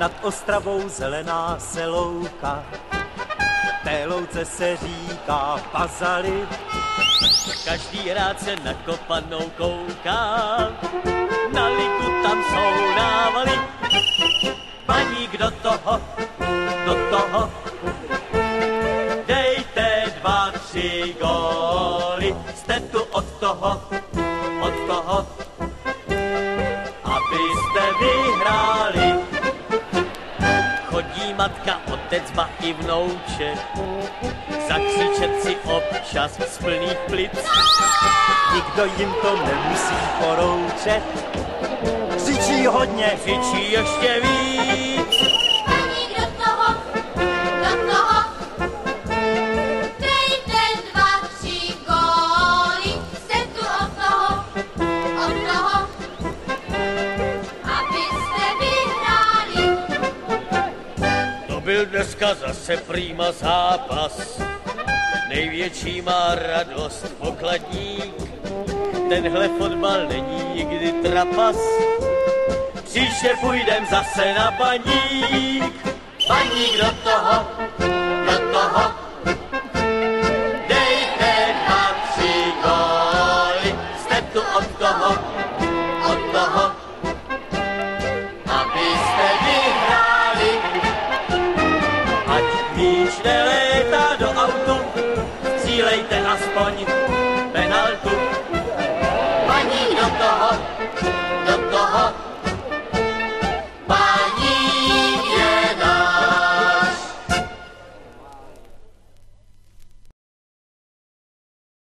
nad Ostravou zelená se louka. Té louce se říká Pazaly. Každý rád se na kopanou kouká, na ligu tam jsou návaly. Paní, kdo toho, do toho, dejte dva, tři góly, jste tu od toho, od toho, abyste vyhráli. Matka, otec, ba i vnouče, zakřičet si občas z plných plic. Nikdo jim to nemusí poroučet. Křičí hodně, Křičí ještě víc, byl dneska zase prýma zápas. Největší má radost pokladník, tenhle fotbal není nikdy trapas. Příště půjdem zase na paník, paník do toho, do toho. Dejte dva, tři góly, jste tu od nelétá do autu, cílejte aspoň.